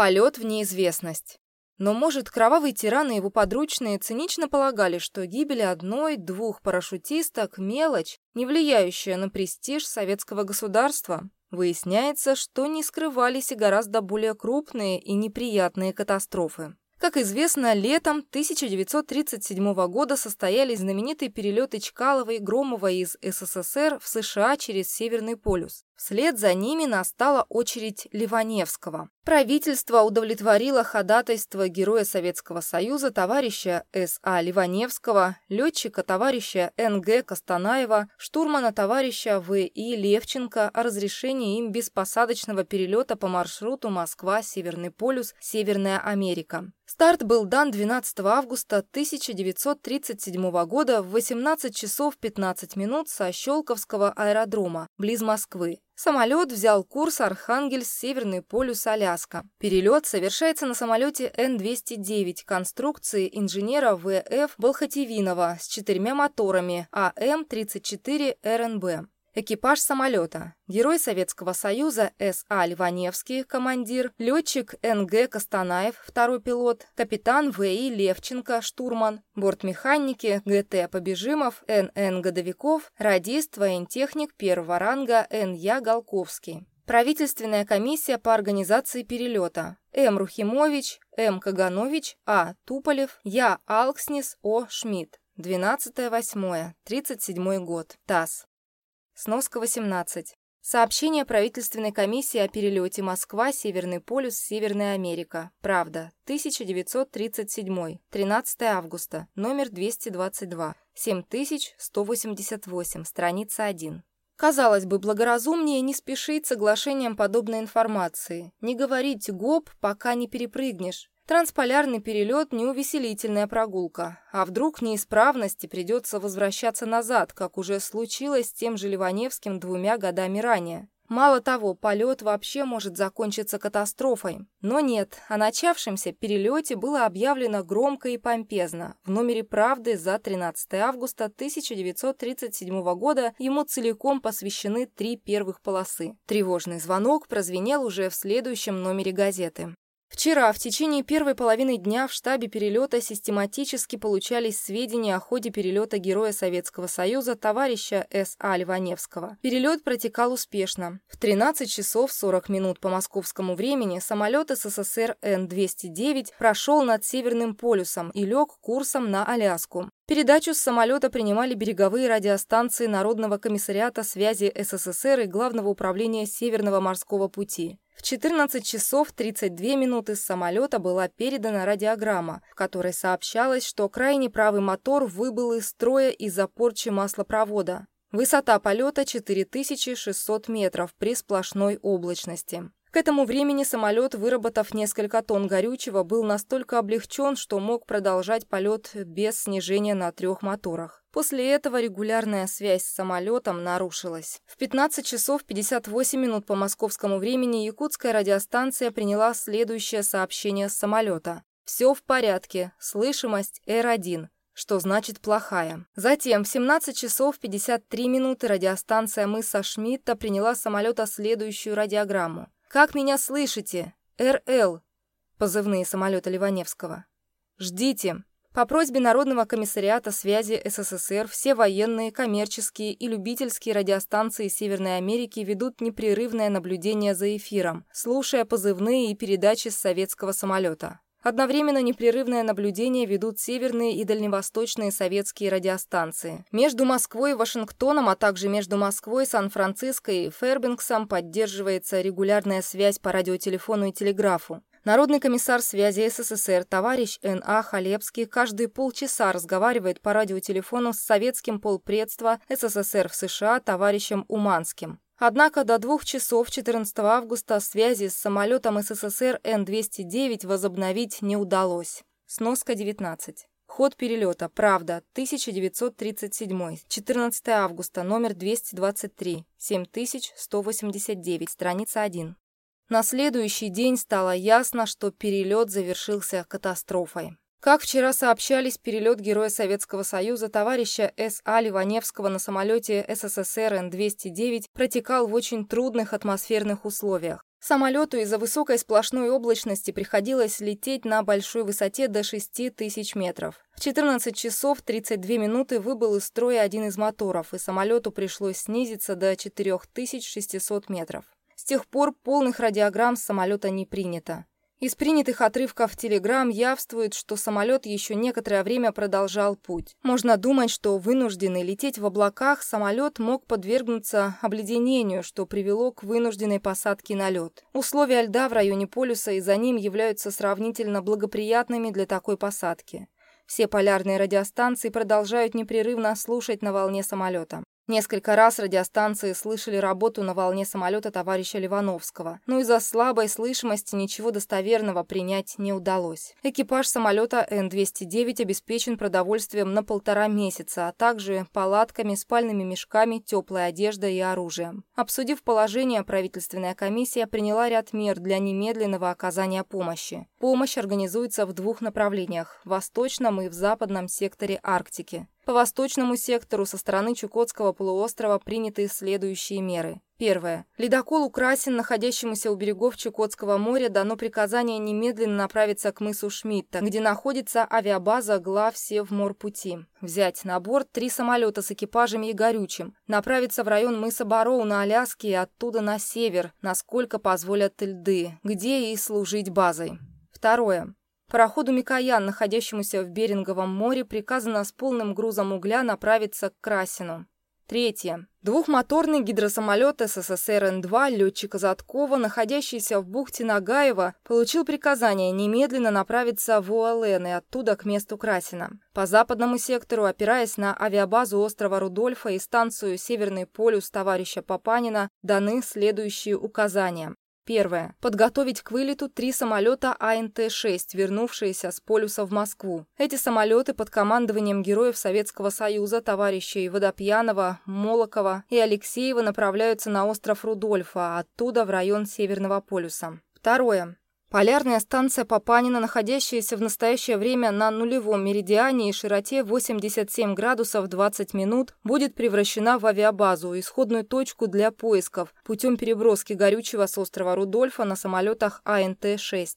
Полет в неизвестность. Но, может, кровавый тиран и его подручные цинично полагали, что гибель одной-двух парашютисток – мелочь, не влияющая на престиж советского государства. Выясняется, что не скрывались и гораздо более крупные и неприятные катастрофы. Как известно, летом 1937 года состоялись знаменитые перелеты Чкалова и Громова из СССР в США через Северный полюс. Вслед за ними настала очередь Ливаневского. Правительство удовлетворило ходатайство героя Советского Союза товарища С.А. Ливаневского, летчика товарища Н.Г. Костанаева, штурмана товарища В.И. Левченко о разрешении им беспосадочного перелета по маршруту Москва-Северный полюс, Северная Америка. Старт был дан 12 августа 1937 года в 18 часов 15 минут со Щелковского аэродрома, близ Москвы. Самолет взял курс Архангельск, Северный полюс, Аляска. Перелет совершается на самолете Н-209 конструкции инженера В.Ф. Болхотевинова с четырьмя моторами АМ-34 РНБ. Экипаж самолета. Герой Советского Союза С.А. Ливаневский, командир, летчик Н.Г. Костанаев, второй пилот, капитан В.И. Левченко, штурман, бортмеханики Г.Т. Побежимов, Н.Н. Годовиков, радист, воентехник первого ранга Н.Я. Голковский. Правительственная комиссия по организации перелета. М. Рухимович, М. Каганович, А. Туполев, Я. Алкснис, О. Шмидт. 12.08. 37 год. ТАСС. Сноска 18. Сообщение правительственной комиссии о перелете Москва, Северный полюс, Северная Америка. Правда. 1937. 13 августа. Номер 222. 7188. Страница 1. Казалось бы, благоразумнее не спешить соглашением подобной информации. Не говорить «гоп», пока не перепрыгнешь. Трансполярный перелет – не увеселительная прогулка. А вдруг неисправности придется возвращаться назад, как уже случилось с тем же Ливаневским двумя годами ранее. Мало того, полет вообще может закончиться катастрофой. Но нет, о начавшемся перелете было объявлено громко и помпезно. В номере «Правды» за 13 августа 1937 года ему целиком посвящены три первых полосы. Тревожный звонок прозвенел уже в следующем номере газеты. Вчера, в течение первой половины дня, в штабе перелета систематически получались сведения о ходе перелета Героя Советского Союза товарища С.А. Ливаневского. Перелет протекал успешно. В 13 часов 40 минут по московскому времени самолет СССР Н-209 прошел над Северным полюсом и лег курсом на Аляску. Передачу с самолета принимали береговые радиостанции Народного комиссариата связи СССР и Главного управления Северного морского пути. В 14 часов 32 минуты с самолета была передана радиограмма, в которой сообщалось, что крайне правый мотор выбыл из строя из-за порчи маслопровода. Высота полета 4600 метров при сплошной облачности. К этому времени самолет, выработав несколько тонн горючего, был настолько облегчен, что мог продолжать полет без снижения на трех моторах. После этого регулярная связь с самолетом нарушилась. В 15 часов 58 минут по московскому времени якутская радиостанция приняла следующее сообщение с самолета. «Все в порядке. Слышимость R1 что значит плохая. Затем в 17 часов 53 минуты радиостанция мыса Шмидта приняла самолета следующую радиограмму. «Как меня слышите? РЛ!» Позывные самолета Ливаневского. «Ждите!» По просьбе Народного комиссариата связи СССР все военные, коммерческие и любительские радиостанции Северной Америки ведут непрерывное наблюдение за эфиром, слушая позывные и передачи с советского самолета. Одновременно непрерывное наблюдение ведут северные и дальневосточные советские радиостанции. Между Москвой и Вашингтоном, а также между Москвой, Сан-Франциско и Фербингсом поддерживается регулярная связь по радиотелефону и телеграфу. Народный комиссар связи СССР товарищ Н.А. Халепский каждые полчаса разговаривает по радиотелефону с советским полпредства СССР в США товарищем Уманским. Однако до двух часов 14 августа связи с самолетом СССР Н-209 возобновить не удалось. Сноска 19. Ход перелета. Правда. 1937. 14 августа. Номер 223. 7189. Страница 1. На следующий день стало ясно, что перелет завершился катастрофой. Как вчера сообщались, перелет Героя Советского Союза товарища С.А. Ливаневского на самолете СССР Н-209 протекал в очень трудных атмосферных условиях. Самолету из-за высокой сплошной облачности приходилось лететь на большой высоте до 6 тысяч метров. В 14 часов 32 минуты выбыл из строя один из моторов, и самолету пришлось снизиться до 4600 метров. С тех пор полных радиограмм с самолета не принято. Из принятых отрывков телеграмм явствует, что самолет еще некоторое время продолжал путь. Можно думать, что вынужденный лететь в облаках самолет мог подвергнуться обледенению, что привело к вынужденной посадке на лед. Условия льда в районе полюса и за ним являются сравнительно благоприятными для такой посадки. Все полярные радиостанции продолжают непрерывно слушать на волне самолета. Несколько раз радиостанции слышали работу на волне самолета товарища Ливановского, но из-за слабой слышимости ничего достоверного принять не удалось. Экипаж самолета Н-209 обеспечен продовольствием на полтора месяца, а также палатками, спальными мешками, теплой одеждой и оружием. Обсудив положение, правительственная комиссия приняла ряд мер для немедленного оказания помощи. Помощь организуется в двух направлениях – в восточном и в западном секторе Арктики. По восточному сектору со стороны Чукотского полуострова приняты следующие меры. Первое. Ледоколу «Красин», находящемуся у берегов Чукотского моря, дано приказание немедленно направиться к мысу Шмидта, где находится авиабаза глав Севморпути. Взять на борт три самолета с экипажами и горючим, направиться в район мыса Бароу на Аляске и оттуда на север, насколько позволят льды, где и служить базой. Второе. Пароходу «Микоян», находящемуся в Беринговом море, приказано с полным грузом угля направиться к Красину. Третье. Двухмоторный гидросамолет СССР Н-2 летчика Заткова, находящийся в бухте Нагаева, получил приказание немедленно направиться в УЛН и оттуда к месту Красина. По западному сектору, опираясь на авиабазу острова Рудольфа и станцию Северный полюс товарища Папанина, даны следующие указания. Первое. Подготовить к вылету три самолета АНТ-6, вернувшиеся с полюса в Москву. Эти самолеты под командованием героев Советского Союза, товарищей Водопьянова, Молокова и Алексеева направляются на остров Рудольфа, оттуда в район Северного полюса. Второе. Полярная станция Папанина, находящаяся в настоящее время на нулевом меридиане и широте 87 градусов 20 минут, будет превращена в авиабазу, исходную точку для поисков, путем переброски горючего с острова Рудольфа на самолетах АНТ-6.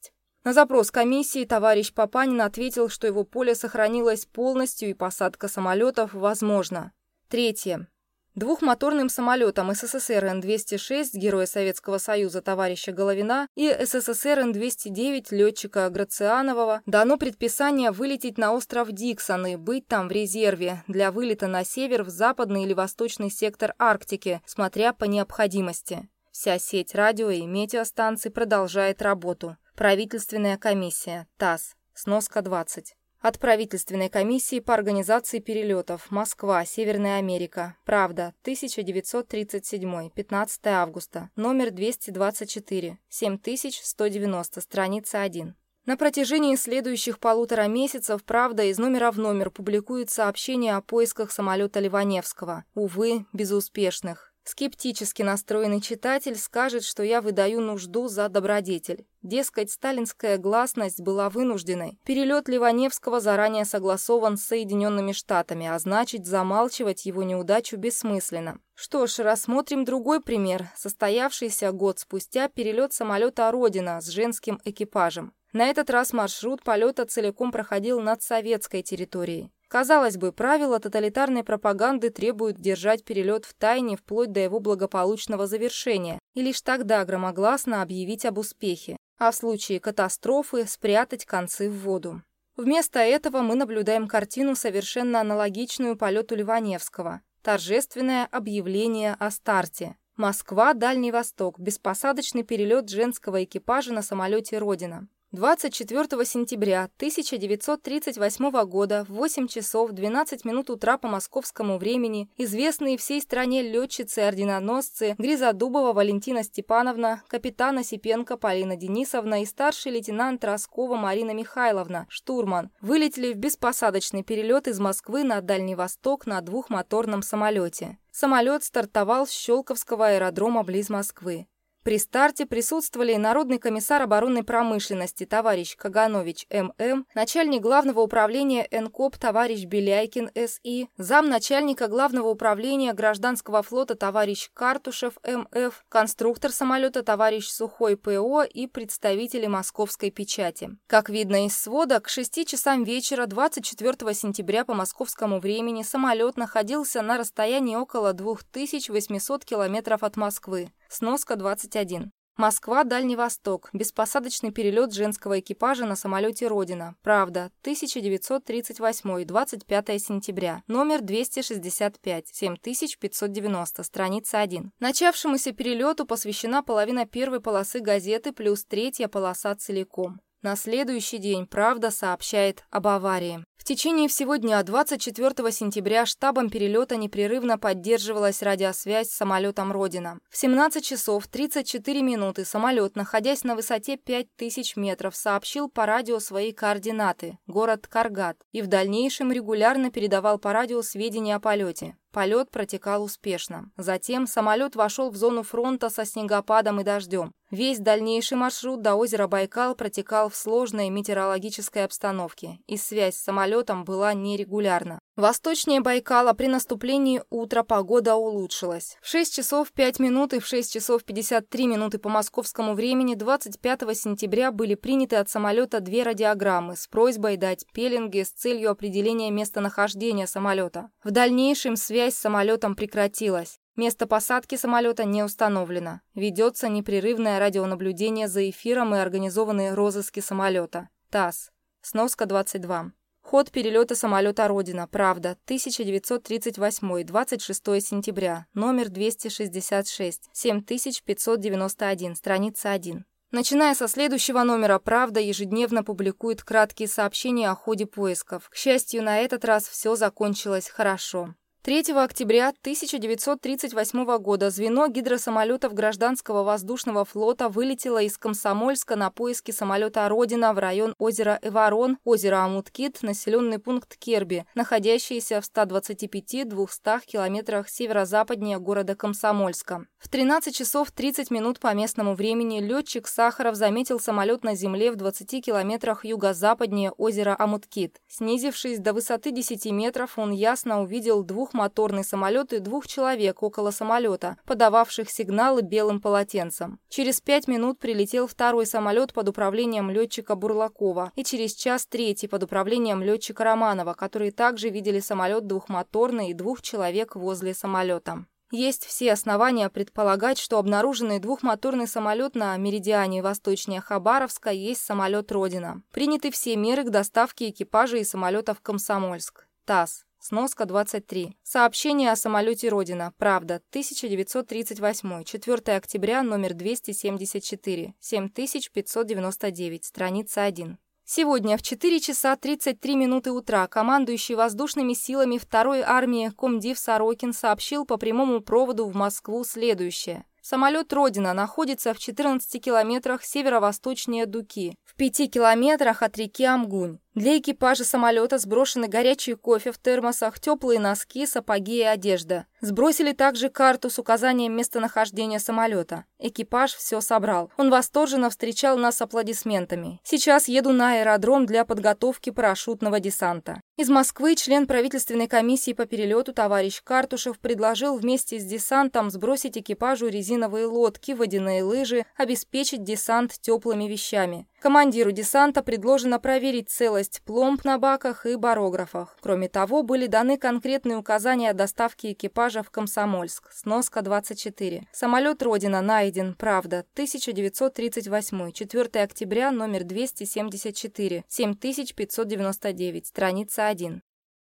На запрос комиссии товарищ Папанин ответил, что его поле сохранилось полностью и посадка самолетов возможна. Третье. Двухмоторным самолетам СССР Н-206 Героя Советского Союза товарища Головина и СССР Н-209 летчика Грацианового дано предписание вылететь на остров Диксон и быть там в резерве для вылета на север в западный или восточный сектор Арктики, смотря по необходимости. Вся сеть радио и метеостанций продолжает работу. Правительственная комиссия. ТАСС. Сноска 20. От правительственной комиссии по организации перелетов. Москва, Северная Америка. Правда. 1937. 15 августа. Номер 224. 7190. Страница 1. На протяжении следующих полутора месяцев «Правда» из номера в номер публикует сообщения о поисках самолета Ливаневского. Увы, безуспешных. Скептически настроенный читатель скажет, что я выдаю нужду за добродетель. Дескать, сталинская гласность была вынужденной. Перелет Ливаневского заранее согласован с Соединенными Штатами, а значит, замалчивать его неудачу бессмысленно. Что ж, рассмотрим другой пример. Состоявшийся год спустя перелет самолета «Родина» с женским экипажем. На этот раз маршрут полета целиком проходил над советской территорией. Казалось бы, правила тоталитарной пропаганды требуют держать перелет в тайне вплоть до его благополучного завершения и лишь тогда громогласно объявить об успехе, а в случае катастрофы спрятать концы в воду. Вместо этого мы наблюдаем картину, совершенно аналогичную полету Ливаневского. Торжественное объявление о старте. Москва, Дальний Восток, беспосадочный перелет женского экипажа на самолете «Родина». 24 сентября 1938 года в 8 часов 12 минут утра по московскому времени известные всей стране летчицы-орденоносцы Гризодубова Валентина Степановна, капитан Осипенко Полина Денисовна и старший лейтенант Роскова Марина Михайловна, штурман, вылетели в беспосадочный перелет из Москвы на Дальний Восток на двухмоторном самолете. Самолет стартовал с Щелковского аэродрома близ Москвы. При старте присутствовали Народный комиссар оборонной промышленности товарищ Каганович М.М., начальник главного управления НКОП товарищ Беляйкин С.И., замначальника главного управления гражданского флота товарищ Картушев М.Ф., конструктор самолета товарищ Сухой П.О. и представители московской печати. Как видно из свода, к 6 часам вечера 24 сентября по московскому времени самолет находился на расстоянии около 2800 километров от Москвы. Сноска 21. Москва, Дальний Восток. Беспосадочный перелет женского экипажа на самолете «Родина». Правда. 1938. 25 сентября. Номер 265. 7590. Страница 1. Начавшемуся перелету посвящена половина первой полосы газеты плюс третья полоса целиком. На следующий день «Правда» сообщает об аварии. В течение всего дня 24 сентября штабом перелета непрерывно поддерживалась радиосвязь с самолетом «Родина». В 17 часов 34 минуты самолет, находясь на высоте 5000 метров, сообщил по радио свои координаты – город Каргат, и в дальнейшем регулярно передавал по радио сведения о полете. Полет протекал успешно. Затем самолет вошел в зону фронта со снегопадом и дождем. Весь дальнейший маршрут до озера Байкал протекал в сложной метеорологической обстановке, и связь с самолетом была нерегулярна. Восточнее Байкала при наступлении утра погода улучшилась. В 6 часов 5 минут и в 6 часов 53 минуты по московскому времени 25 сентября были приняты от самолета две радиограммы с просьбой дать пеленги с целью определения местонахождения самолета. В дальнейшем связь с самолетом прекратилась. Место посадки самолета не установлено. Ведется непрерывное радионаблюдение за эфиром и организованные розыски самолета. ТАСС. Сноска 22. Ход перелета самолета «Родина», правда, 1938, 26 сентября, номер 266, 7591, страница 1. Начиная со следующего номера «Правда» ежедневно публикует краткие сообщения о ходе поисков. К счастью, на этот раз все закончилось хорошо. 3 октября 1938 года звено гидросамолетов гражданского воздушного флота вылетело из Комсомольска на поиски самолета «Родина» в район озера Эварон, озеро Амуткит, населенный пункт Керби, находящийся в 125-200 километрах северо-западнее города Комсомольска. В 13 часов 30 минут по местному времени летчик Сахаров заметил самолет на земле в 20 километрах юго-западнее озера Амуткит. Снизившись до высоты 10 метров, он ясно увидел двух двухмоторный самолет и двух человек около самолета, подававших сигналы белым полотенцем. Через пять минут прилетел второй самолет под управлением летчика Бурлакова и через час третий под управлением летчика Романова, которые также видели самолет двухмоторный и двух человек возле самолета. Есть все основания предполагать, что обнаруженный двухмоторный самолет на меридиане восточнее Хабаровска есть самолет «Родина». Приняты все меры к доставке экипажа и самолета в Комсомольск. ТАСС. Сноска 23. Сообщение о самолете «Родина». Правда. 1938. 4 октября, номер 274. 7599. Страница 1. Сегодня в 4 часа 33 минуты утра командующий воздушными силами 2-й армии комдив Сорокин сообщил по прямому проводу в Москву следующее. Самолет «Родина» находится в 14 километрах северо-восточнее Дуки, в 5 километрах от реки Амгунь. Для экипажа самолета сброшены горячий кофе в термосах, теплые носки, сапоги и одежда. Сбросили также карту с указанием местонахождения самолета. Экипаж все собрал. Он восторженно встречал нас аплодисментами. Сейчас еду на аэродром для подготовки парашютного десанта. Из Москвы член правительственной комиссии по перелету товарищ Картушев предложил вместе с десантом сбросить экипажу резиновые лодки, водяные лыжи, обеспечить десант теплыми вещами. Командиру десанта предложено проверить целость пломб на баках и барографах. Кроме того, были даны конкретные указания о доставке экипажа в Комсомольск. Сноска 24. Самолет «Родина» найден, правда, 1938, 4 октября, номер 274, 7599, страница 1.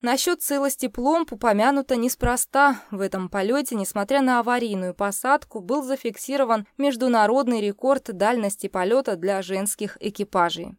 Насчет целости пломб упомянуто неспроста. В этом полете, несмотря на аварийную посадку, был зафиксирован международный рекорд дальности полета для женских экипажей.